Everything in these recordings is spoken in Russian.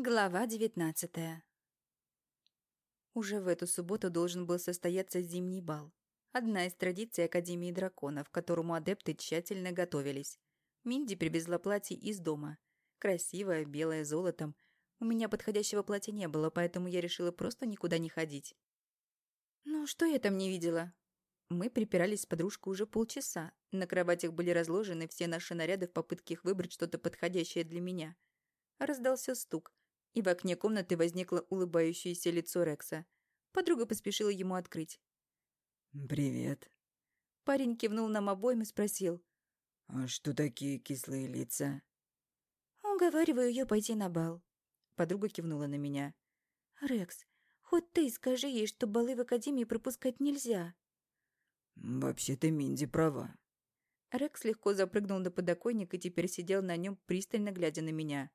Глава девятнадцатая. Уже в эту субботу должен был состояться зимний бал. Одна из традиций Академии драконов, к которому адепты тщательно готовились. Минди привезла платье из дома. Красивое, белое, золотом. У меня подходящего платья не было, поэтому я решила просто никуда не ходить. «Ну, что я там не видела?» Мы припирались с подружкой уже полчаса. На кроватях были разложены все наши наряды в попытке их выбрать что-то подходящее для меня. Раздался стук и в окне комнаты возникло улыбающееся лицо Рекса. Подруга поспешила ему открыть. «Привет». Парень кивнул нам обоим и спросил. «А что такие кислые лица?» «Уговариваю ее пойти на бал». Подруга кивнула на меня. «Рекс, хоть ты скажи ей, что балы в академии пропускать нельзя». «Вообще-то Минди права». Рекс легко запрыгнул на подоконник и теперь сидел на нем, пристально глядя на меня.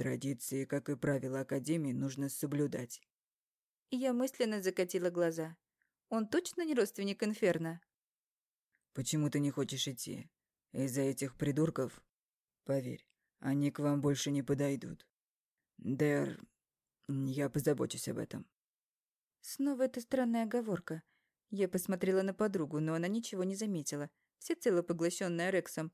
Традиции, как и правила Академии, нужно соблюдать. Я мысленно закатила глаза. Он точно не родственник Инферно? Почему ты не хочешь идти? Из-за этих придурков? Поверь, они к вам больше не подойдут. Дэр, я позабочусь об этом. Снова эта странная оговорка. Я посмотрела на подругу, но она ничего не заметила, всецело поглощенная Рексом,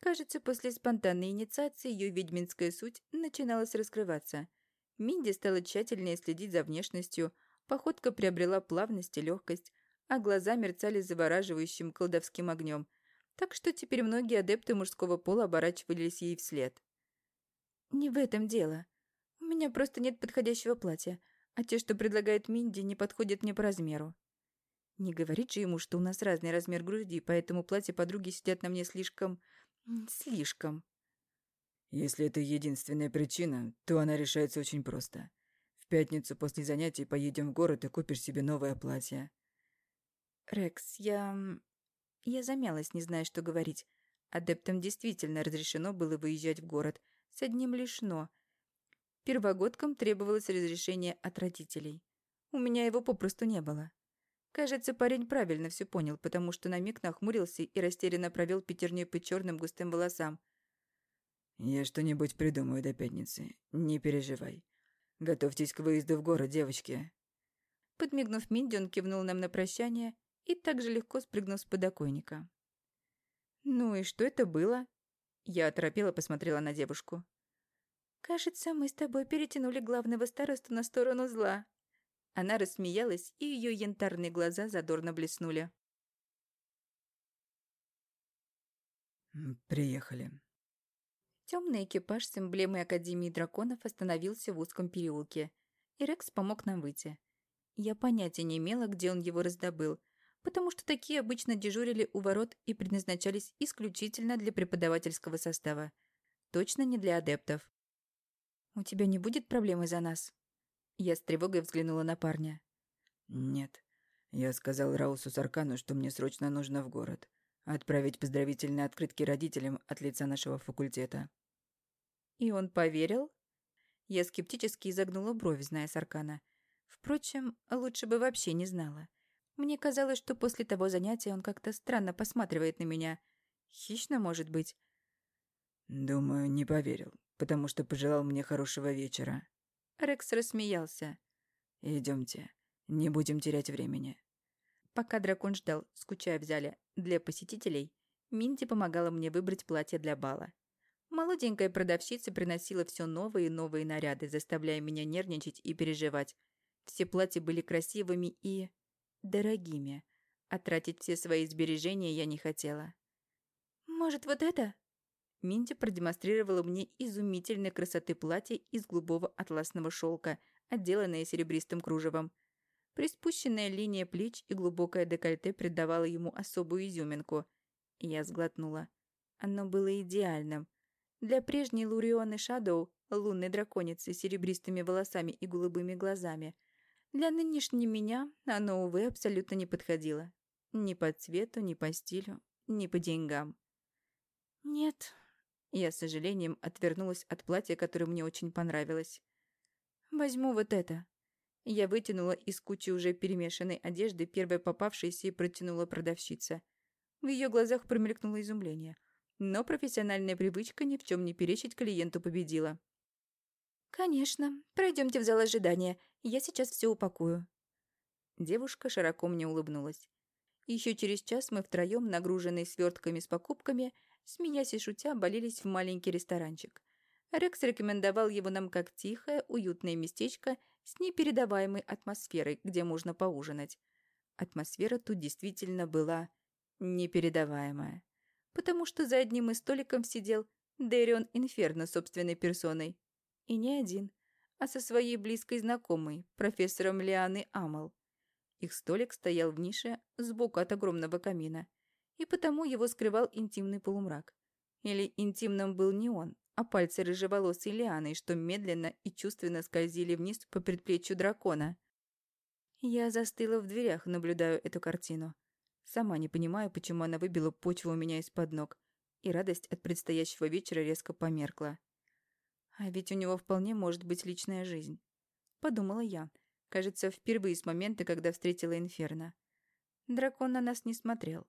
Кажется, после спонтанной инициации ее ведьминская суть начиналась раскрываться. Минди стала тщательнее следить за внешностью, походка приобрела плавность и легкость, а глаза мерцали завораживающим колдовским огнем, так что теперь многие адепты мужского пола оборачивались ей вслед. «Не в этом дело. У меня просто нет подходящего платья, а те, что предлагает Минди, не подходят мне по размеру». Не говорит же ему, что у нас разный размер груди, поэтому платья подруги сидят на мне слишком Слишком. Если это единственная причина, то она решается очень просто. В пятницу после занятий поедем в город и купишь себе новое платье. Рекс, я... Я замялась, не зная, что говорить. Адептам действительно разрешено было выезжать в город. С одним лишь «но». Первогодкам требовалось разрешение от родителей. У меня его попросту не было. Кажется, парень правильно все понял, потому что на миг нахмурился и растерянно провел пятерней по черным густым волосам. «Я что-нибудь придумаю до пятницы. Не переживай. Готовьтесь к выезду в город, девочки». Подмигнув Минди, он кивнул нам на прощание и также легко спрыгнул с подоконника. «Ну и что это было?» Я оторопела посмотрела на девушку. «Кажется, мы с тобой перетянули главного старосту на сторону зла», она рассмеялась, и ее янтарные глаза задорно блеснули. «Приехали». Темный экипаж с эмблемой Академии драконов остановился в узком переулке, и Рекс помог нам выйти. Я понятия не имела, где он его раздобыл, потому что такие обычно дежурили у ворот и предназначались исключительно для преподавательского состава. Точно не для адептов. «У тебя не будет проблем из-за нас?» Я с тревогой взглянула на парня. «Нет. Я сказал Раусу Саркану, что мне срочно нужно в город. Отправить поздравительные открытки родителям от лица нашего факультета». «И он поверил?» Я скептически изогнула бровь, зная Саркана. Впрочем, лучше бы вообще не знала. Мне казалось, что после того занятия он как-то странно посматривает на меня. Хищно, может быть. «Думаю, не поверил, потому что пожелал мне хорошего вечера», Рекс рассмеялся. Идемте, не будем терять времени. Пока дракон ждал, скучая в зале, для посетителей, Минди помогала мне выбрать платье для бала. Молоденькая продавщица приносила все новые и новые наряды, заставляя меня нервничать и переживать. Все платья были красивыми и... дорогими. А тратить все свои сбережения я не хотела. «Может, вот это?» Минди продемонстрировала мне изумительной красоты платье из голубого атласного шелка, отделанное серебристым кружевом. Приспущенная линия плеч и глубокое декольте придавала ему особую изюминку. Я сглотнула. Оно было идеальным. Для прежней Лурионы Шадоу, лунной драконицы с серебристыми волосами и голубыми глазами, для нынешней меня оно, увы, абсолютно не подходило. Ни по цвету, ни по стилю, ни по деньгам. «Нет», я с сожалением отвернулась от платья, которое мне очень понравилось. «Возьму вот это». Я вытянула из кучи уже перемешанной одежды первое попавшееся и протянула продавщице. В ее глазах промелькнуло изумление. Но профессиональная привычка ни в чем не перечить клиенту победила. «Конечно. Пройдемте в зал ожидания. Я сейчас все упакую». Девушка широко мне улыбнулась. Еще через час мы втроем, нагруженные свертками с покупками, смеясь и шутя, болелись в маленький ресторанчик. Рекс рекомендовал его нам как тихое, уютное местечко с непередаваемой атмосферой, где можно поужинать. Атмосфера тут действительно была непередаваемая. Потому что за одним из столиком сидел Дэрион Инферно собственной персоной. И не один, а со своей близкой знакомой, профессором Лианы Амал. Их столик стоял в нише сбоку от огромного камина, и потому его скрывал интимный полумрак. Или интимным был не он, а пальцы рыжеволосой Лианы, что медленно и чувственно скользили вниз по предплечью дракона. Я застыла в дверях, наблюдаю эту картину. Сама не понимаю, почему она выбила почву у меня из-под ног, и радость от предстоящего вечера резко померкла. А ведь у него вполне может быть личная жизнь. Подумала я, кажется, впервые с момента, когда встретила Инферно. Дракон на нас не смотрел.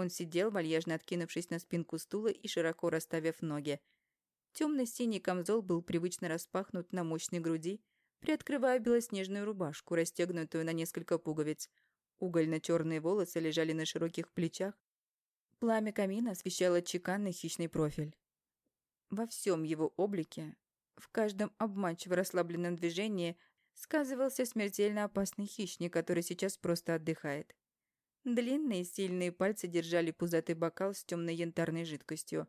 Он сидел, вальяжно откинувшись на спинку стула и широко расставив ноги. Темно-синий камзол был привычно распахнут на мощной груди, приоткрывая белоснежную рубашку, расстегнутую на несколько пуговиц. Угольно-черные волосы лежали на широких плечах. Пламя камина освещало чеканный хищный профиль. Во всем его облике, в каждом обманчиво расслабленном движении сказывался смертельно опасный хищник, который сейчас просто отдыхает. Длинные, сильные пальцы держали пузатый бокал с темной янтарной жидкостью.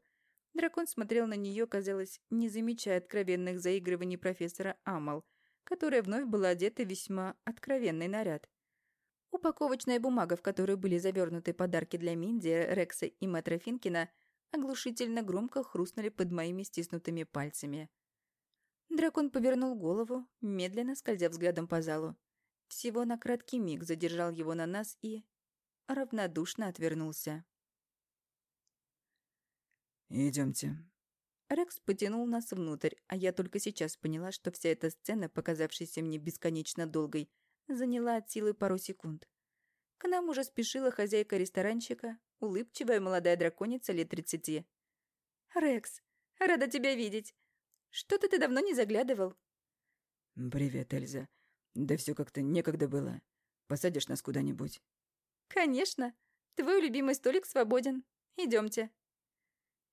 Дракон смотрел на нее, казалось, не замечая откровенных заигрываний профессора Амал, которая вновь была одета весьма откровенный наряд. Упаковочная бумага, в которую были завернуты подарки для Минди, Рекса и Мэтра Финкина, оглушительно громко хрустнули под моими стиснутыми пальцами. Дракон повернул голову, медленно скользя взглядом по залу. Всего на краткий миг задержал его на нас и... равнодушно отвернулся. Идемте. Рекс потянул нас внутрь, а я только сейчас поняла, что вся эта сцена, показавшаяся мне бесконечно долгой, заняла от силы пару секунд. К нам уже спешила хозяйка ресторанчика, улыбчивая молодая драконица лет тридцати. «Рекс, рада тебя видеть. Что-то ты давно не заглядывал». «Привет, Эльза. Да все как-то некогда было. Посадишь нас куда-нибудь?» «Конечно. Твой любимый столик свободен. Идемте».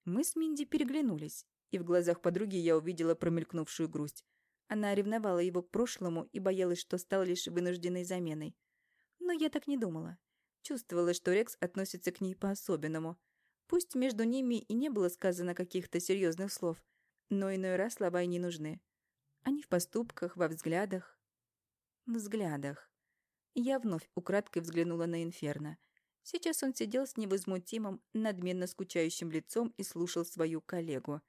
Мы с Минди переглянулись, и в глазах подруги я увидела промелькнувшую грусть. Она ревновала его к прошлому и боялась, что стал лишь вынужденной заменой. Но я так не думала. Чувствовала, что Рекс относится к ней по-особенному. Пусть между ними и не было сказано каких-то серьезных слов, но иной раз слова и не нужны. Они в поступках, во взглядах. Взглядах. Я вновь украдкой взглянула на Инферно. Сейчас он сидел с невозмутимым, надменно скучающим лицом и слушал свою коллегу.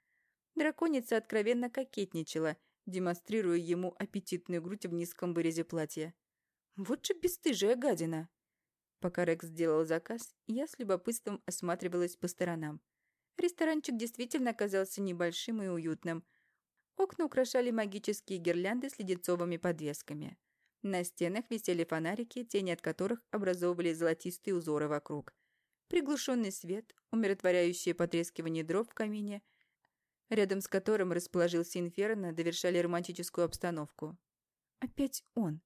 Драконица откровенно кокетничала, демонстрируя ему аппетитную грудь в низком вырезе платья. Вот же бесстыжая гадина! Пока Рекс сделал заказ, я с любопытством осматривалась по сторонам. Ресторанчик действительно оказался небольшим и уютным. Окна украшали магические гирлянды с леденцовыми подвесками. На стенах висели фонарики, тени от которых образовывали золотистые узоры вокруг. Приглушенный свет, умиротворяющее потрескивание дров в камине, рядом с которым расположился инферно, довершали романтическую обстановку. Опять он.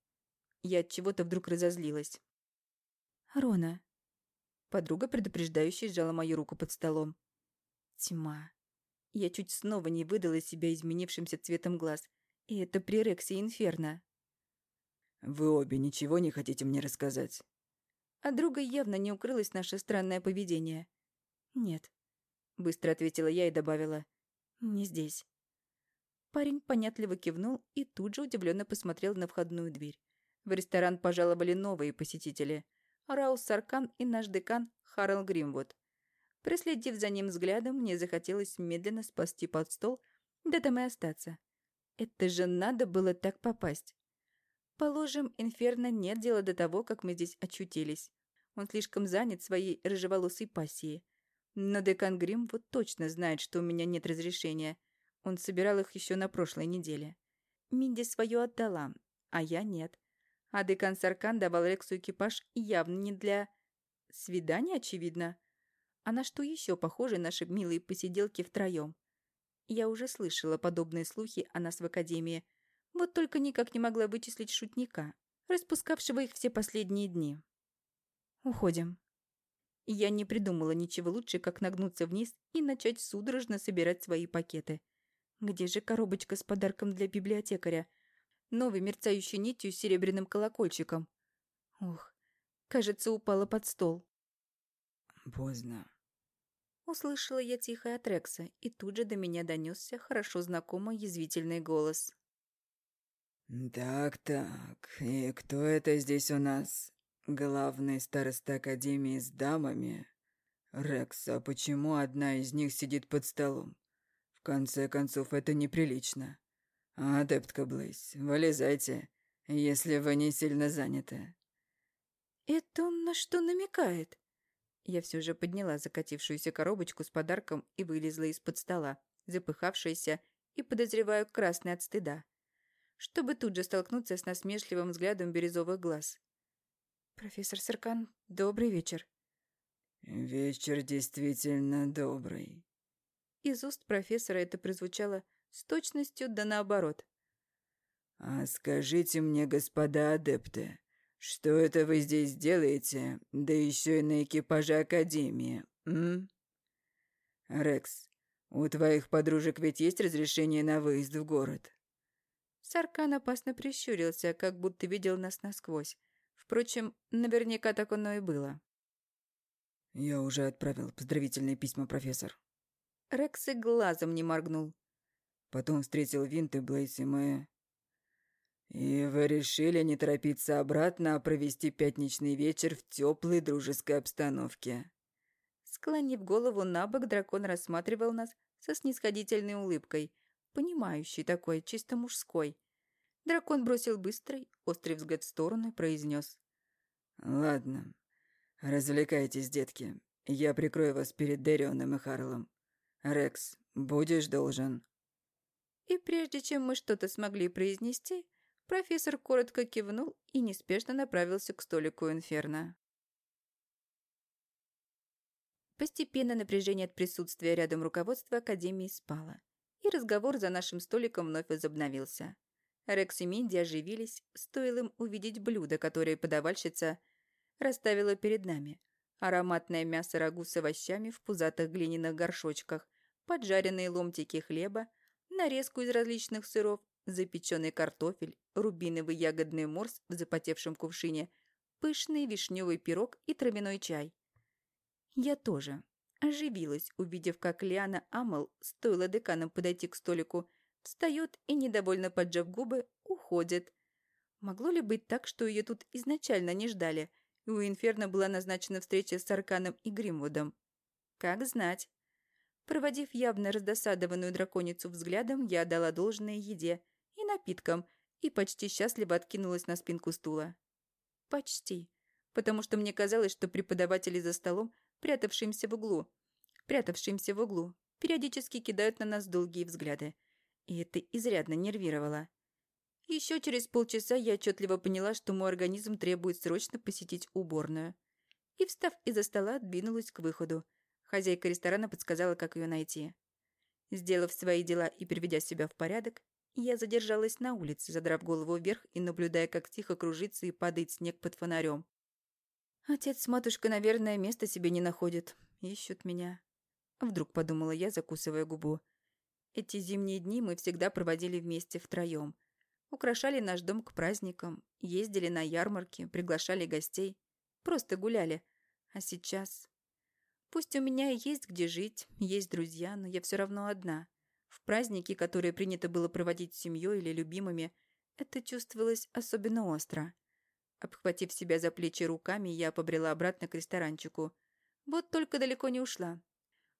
Я от чего-то вдруг разозлилась. «Рона». Подруга предупреждающе сжала мою руку под столом. Тьма. Я чуть снова не выдала себя изменившимся цветом глаз. И это при Рексе Инферно. «Вы обе ничего не хотите мне рассказать?» А друга явно не укрылось наше странное поведение. «Нет», — быстро ответила я и добавила. «Не здесь». Парень понятливо кивнул и тут же удивленно посмотрел на входную дверь. В ресторан пожаловали новые посетители. Раус Саркан и наш декан Харл Гримвуд. Проследив за ним взглядом, мне захотелось медленно спасти под стол, да там и остаться. Это же надо было так попасть. Положим, Инферно нет дела до того, как мы здесь очутились. Он слишком занят своей рыжеволосой пассией. Но декан Грим вот точно знает, что у меня нет разрешения. Он собирал их еще на прошлой неделе. Минди свое отдала, а я нет. А декан Саркан давал Рексу экипаж явно не для... Свидания, очевидно. А на что еще похожи наши милые посиделки втроем? Я уже слышала подобные слухи о нас в Академии, вот только никак не могла вычислить шутника, распускавшего их все последние дни. Уходим. Я не придумала ничего лучше, как нагнуться вниз и начать судорожно собирать свои пакеты. Где же коробочка с подарком для библиотекаря? Новой мерцающей нитью с серебряным колокольчиком. Ух, кажется, упала под стол. Поздно. Услышала я тихо от Рекса, и тут же до меня донесся хорошо знакомый язвительный голос. «Так-так, и кто это здесь у нас? Главный староста Академии с дамами? Рекс, а почему одна из них сидит под столом? В конце концов, это неприлично. Адептка Блейз, вылезайте, если вы не сильно заняты». «Это он на что намекает?» Я все же подняла закатившуюся коробочку с подарком и вылезла из-под стола, запыхавшаяся и, подозреваю, красной от стыда, чтобы тут же столкнуться с насмешливым взглядом бирюзовых глаз. «Профессор Саркан, добрый вечер». «Вечер действительно добрый». Из уст профессора это прозвучало с точностью да наоборот. «А скажите мне, господа адепты, что это вы здесь делаете, да еще и на экипаже Академии, м? Рекс, у твоих подружек ведь есть разрешение на выезд в город?» Саркан опасно прищурился, как будто видел нас насквозь. Впрочем, наверняка так оно и было. «Я уже отправил поздравительные письма, профессор». Рекс и глазом не моргнул. Потом встретил Винт и Блейс, и мы... «И вы решили не торопиться обратно, а провести пятничный вечер в теплой дружеской обстановке?» Склонив голову на бок, дракон рассматривал нас со снисходительной улыбкой, понимающей такой, чисто мужской. Дракон бросил быстрый, острый взгляд в сторону и произнес. «Ладно, развлекайтесь, детки. Я прикрою вас перед Дэрионом и Харлом. Рекс, будешь должен». И прежде чем мы что-то смогли произнести, Профессор коротко кивнул и неспешно направился к столику Инферно. Постепенно напряжение от присутствия рядом руководства Академии спало, и разговор за нашим столиком вновь возобновился. Рекс и Минди оживились, стоило им увидеть блюдо, которое подавальщица расставила перед нами. Ароматное мясо рагу с овощами в пузатых глиняных горшочках, поджаренные ломтики хлеба, нарезку из различных сыров запеченный картофель, рубиновый ягодный морс в запотевшем кувшине, пышный вишневый пирог и травяной чай. Я тоже оживилась, увидев, как Лиана Амал, стоило деканам подойти к столику, встает и, недовольно поджав губы, уходит. Могло ли быть так, что ее тут изначально не ждали, и у Инферно была назначена встреча с Арканом и Гримвудом? Как знать. Проводив явно раздосадованную драконицу взглядом, я дала должное еде и напиткам и почти счастливо откинулась на спинку стула. Почти. Потому что мне казалось, что преподаватели за столом, прятавшимся в углу, прятавшимся в углу, периодически кидают на нас долгие взгляды. И это изрядно нервировало. Еще через полчаса я отчетливо поняла, что мой организм требует срочно посетить уборную. И, встав из-за стола, двинулась к выходу. Хозяйка ресторана подсказала, как ее найти. Сделав свои дела и приведя себя в порядок, я задержалась на улице, задрав голову вверх и наблюдая, как тихо кружится и падает снег под фонарем. Отец с матушкой, наверное, места себе не находят. Ищут меня. Вдруг подумала я, закусывая губу. Эти зимние дни мы всегда проводили вместе втроем. Украшали наш дом к праздникам, ездили на ярмарки, приглашали гостей. Просто гуляли. А сейчас... Пусть у меня есть где жить, есть друзья, но я все равно одна. В праздники, которые принято было проводить с семьей или любимыми, это чувствовалось особенно остро. Обхватив себя за плечи руками, я побрела обратно к ресторанчику. Вот только далеко не ушла.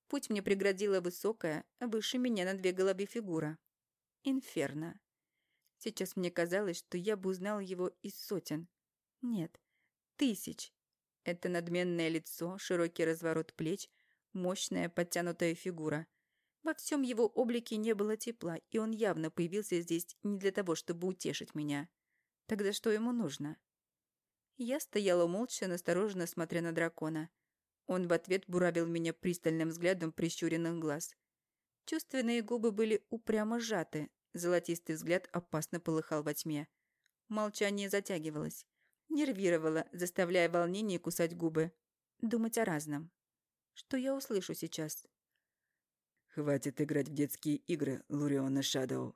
Путь мне преградила высокая, выше меня на две головы фигура. Инферно. Сейчас мне казалось, что я бы узнал его из сотен. Нет, тысяч. Это надменное лицо, широкий разворот плеч, мощная подтянутая фигура. Во всем его облике не было тепла, и он явно появился здесь не для того, чтобы утешить меня. Тогда что ему нужно? Я стояла молча, настороженно смотря на дракона. Он в ответ буравил меня пристальным взглядом прищуренных глаз. Чувственные губы были упрямо сжаты, золотистый взгляд опасно полыхал во тьме. Молчание затягивалось, нервировало, заставляя волнение кусать губы, думать о разном. Что я услышу сейчас? «Хватит играть в детские игры, Луриона Шадоу».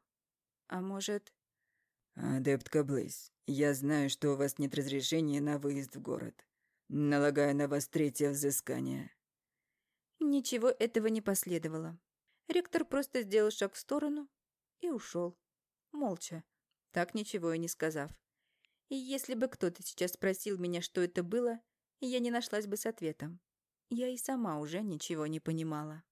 «А может...» «Адептка Блейз, я знаю, что у вас нет разрешения на выезд в город. Налагаю на вас третье взыскание». Ничего этого не последовало. Ректор просто сделал шаг в сторону и ушел. Молча, так ничего и не сказав. И если бы кто-то сейчас спросил меня, что это было, я не нашлась бы с ответом. Я и сама уже ничего не понимала.